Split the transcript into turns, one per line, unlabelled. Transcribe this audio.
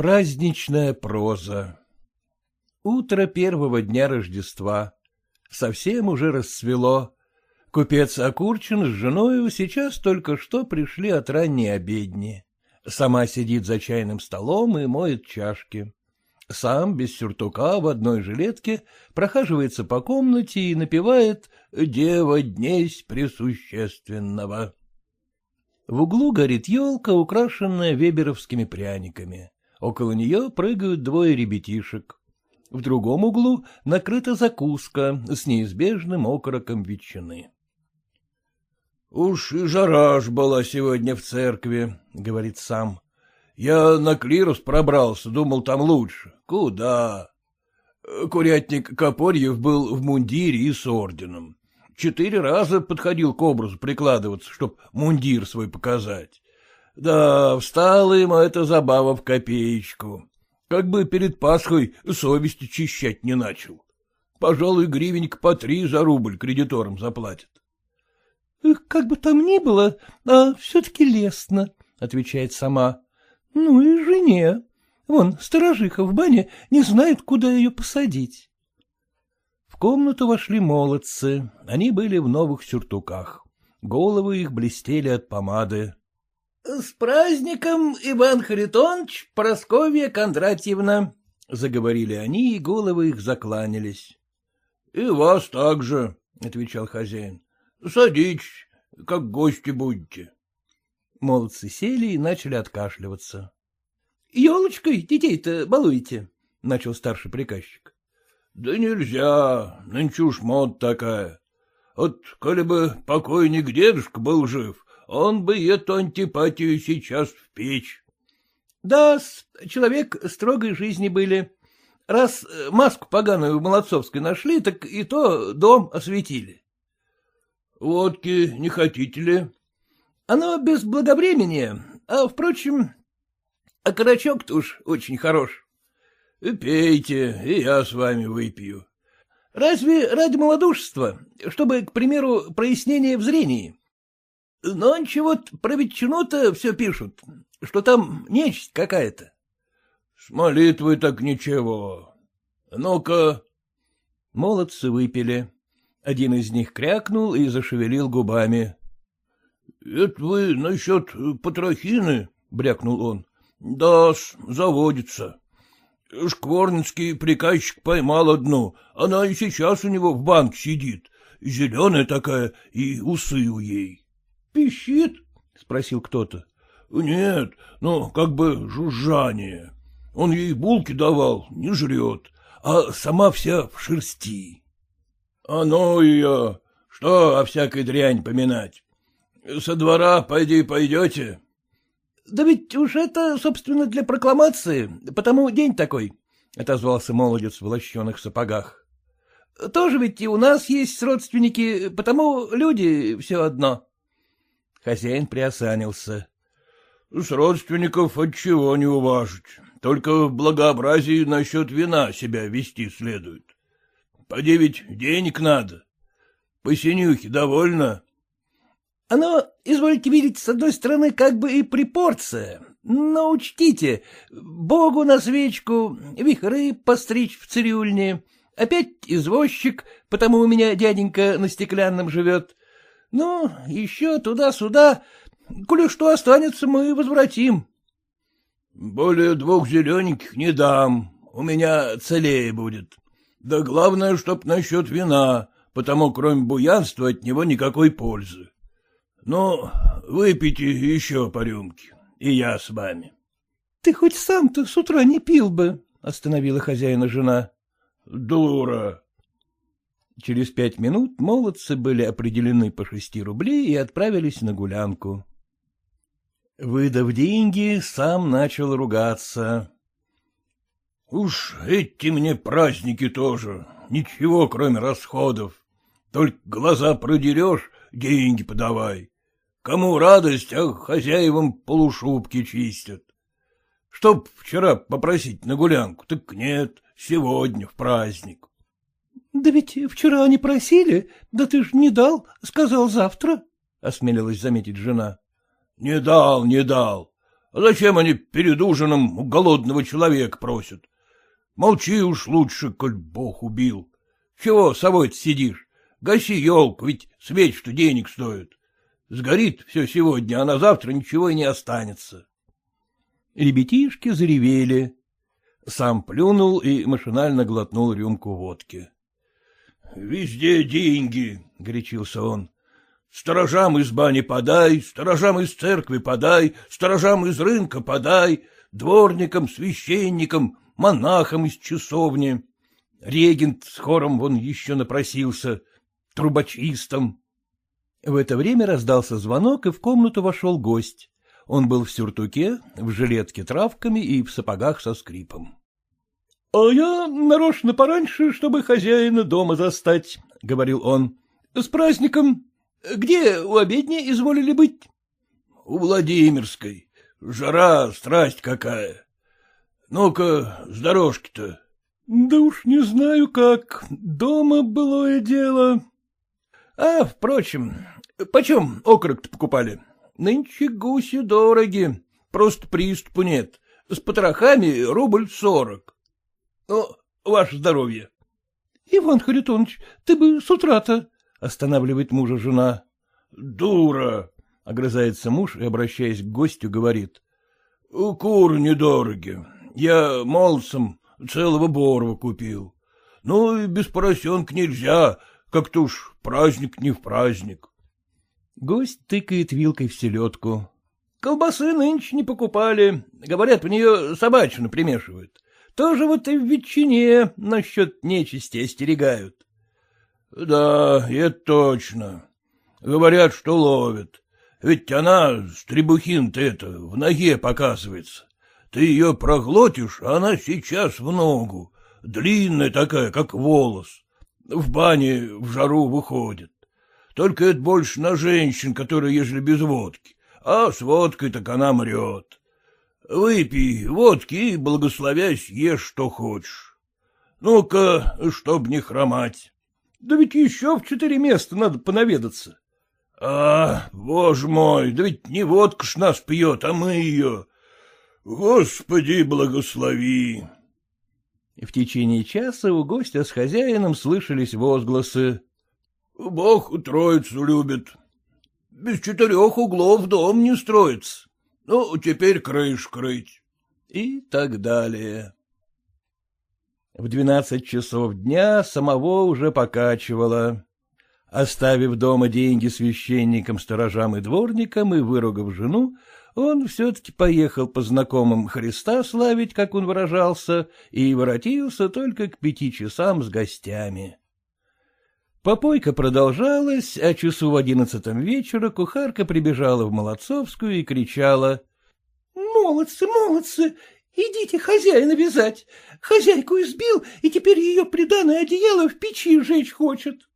Праздничная проза Утро первого дня Рождества. Совсем уже расцвело. Купец Окурчин с женою сейчас только что пришли от ранней обедни. Сама сидит за чайным столом и моет чашки. Сам, без сюртука, в одной жилетке, прохаживается по комнате и напевает «Дева днесь присущественного». В углу горит елка, украшенная веберовскими пряниками. Около нее прыгают двое ребятишек. В другом углу накрыта закуска с неизбежным окороком ветчины. — Уж и жара ж была сегодня в церкви, — говорит сам. — Я на клирус пробрался, думал, там лучше. Куда? Курятник Копорьев был в мундире и с орденом. Четыре раза подходил к образу прикладываться, чтоб мундир свой показать. Да, встала ему эта забава в копеечку. Как бы перед Пасхой совесть чищать не начал. Пожалуй, гривенька по три за рубль кредиторам заплатит.
— Как бы там ни было, а все-таки лестно, — отвечает сама. — Ну и жене. Вон, сторожиха в бане не знает, куда ее посадить.
В комнату вошли молодцы. Они были в новых сюртуках. Головы их блестели от помады.
— С праздником, Иван Харитонович, Просковья Кондратьевна! — заговорили они, и головы их закланялись.
— И вас также, — отвечал хозяин. — Садитесь, как гости будете. Молодцы сели и начали откашливаться.
— Елочкой детей-то балуете? — начал старший приказчик.
— Да нельзя, нынче уж мод такая. Вот, коли бы покойник дедушка был жив, он бы эту антипатию сейчас в печь.
— Да, человек строгой жизни были. Раз э, маску поганую в Молодцовской нашли, так и то дом осветили.
— Водки не хотите ли?
— Оно без благовремения, а, впрочем, окорочок-то уж очень хорош.
— Пейте, и я с вами выпью.
— Разве ради малодушества, чтобы, к примеру, прояснение в зрении? Нонче вот про ветчину-то все пишут, что там нечисть какая-то.
— С молитвой так ничего. Ну-ка. Молодцы выпили. Один из них крякнул и зашевелил губами. — Это вы насчет потрохины? — брякнул он. — Да, заводится. Шкворницкий приказчик поймал одну, она и сейчас у него в банке сидит, зеленая такая, и усы у ей.
— Пищит?
— спросил кто-то. — Нет, ну, как бы жужжание. Он ей булки давал, не жрет, а сама вся в шерсти. — А ну ее, что о всякой дрянь поминать? Со двора пойди пойдете?
— Да ведь уж это, собственно, для прокламации, потому день такой, — отозвался молодец в лощеных сапогах. — Тоже ведь и у нас есть родственники, потому люди все одно.
Хозяин приосанился. — С родственников отчего не уважить, только в благообразии насчет вина себя вести следует. Поди ведь денег надо. По синюхе довольно.
— Оно, извольте видеть, с одной стороны, как бы и припорция, но учтите, богу на свечку, вихры постричь в цирюльне, опять извозчик, потому у меня дяденька на стеклянном живет, ну, еще туда-сюда, коли что останется, мы возвратим.
— Более двух зелененьких не дам, у меня целее будет. Да главное, чтоб насчет вина, потому кроме буянства от него никакой пользы. Ну, выпейте еще по рюмке, и я с вами.
— Ты хоть сам-то с утра не пил бы, — остановила хозяина жена.
— Дура, Через пять минут молодцы были определены по шести рублей и отправились на гулянку. Выдав деньги, сам начал ругаться. — Уж эти мне праздники тоже, ничего, кроме расходов. Только глаза продерешь, деньги подавай. Кому радость, а хозяевам полушубки чистят. Чтоб вчера попросить на гулянку, так нет, сегодня в праздник.
— Да ведь вчера они просили, да ты ж не дал, сказал завтра, — осмелилась заметить жена.
— Не дал, не дал. А зачем они перед ужином у голодного человека просят? Молчи уж лучше, коль бог убил. Чего собой сидишь? Гаси елку, ведь свеч-то денег стоит. Сгорит все сегодня, а на завтра ничего и не останется.
Ребятишки заревели. Сам плюнул и машинально глотнул рюмку водки.
— Везде деньги, — горячился он. — Сторожам из бани подай, сторожам из церкви подай, сторожам из рынка подай, дворникам, священникам, монахам из часовни. Регент с хором вон еще напросился, трубочистом.
В это время раздался звонок, и в комнату вошел гость. Он был в сюртуке, в жилетке травками и в сапогах со скрипом. — А я нарочно пораньше, чтобы хозяина дома застать, — говорил он. — С праздником. Где у обедни изволили быть?
— У Владимирской. Жара, страсть какая. Ну-ка, с дорожки-то.
— Да уж не знаю как. Дома былое дело. — А, впрочем, почем окорок-то покупали? Нынче гуси дороги, просто приступу нет. С потрохами рубль сорок. Ну, ваше здоровье. — Иван Харитонович, ты бы с утра-то... — останавливает мужа жена.
— Дура!
— огрызается муж и, обращаясь к гостю, говорит.
— Кур недороги. Я молодцем целого борва купил. Ну и без поросенка нельзя, как-то уж праздник не в праздник.
Гость тыкает вилкой в селедку. — Колбасы нынче не покупали. Говорят, в нее собачину примешивают. Тоже вот и в ветчине насчет нечисти остерегают.
— Да, это точно. Говорят, что ловят. Ведь она, стребухин-то это, в ноге показывается. Ты ее проглотишь, а она сейчас в ногу, длинная такая, как волос. В бане в жару выходит. Только это больше на женщин, которые ежели без водки, а с водкой так она мрет. Выпей водки и, благословясь, ешь, что хочешь. Ну-ка, чтоб не хромать.
Да ведь еще в четыре места надо понаведаться.
А, боже мой, да ведь не водка ж нас пьет, а мы ее. Господи, благослови!
В течение часа у гостя с хозяином слышались возгласы.
— Бог троицу любит. Без четырех углов дом не строится. Ну, теперь крыш крыть.
И так далее. В двенадцать часов дня самого уже покачивало. Оставив дома деньги священникам, сторожам и дворникам и выругав жену, он все-таки поехал по знакомым Христа славить, как он выражался, и воротился только к пяти часам с гостями. Попойка продолжалась, а часу в одиннадцатом вечера кухарка прибежала в Молодцовскую и кричала. — Молодцы, молодцы! Идите хозяина вязать. Хозяйку избил, и теперь ее приданное одеяло в печи жечь хочет.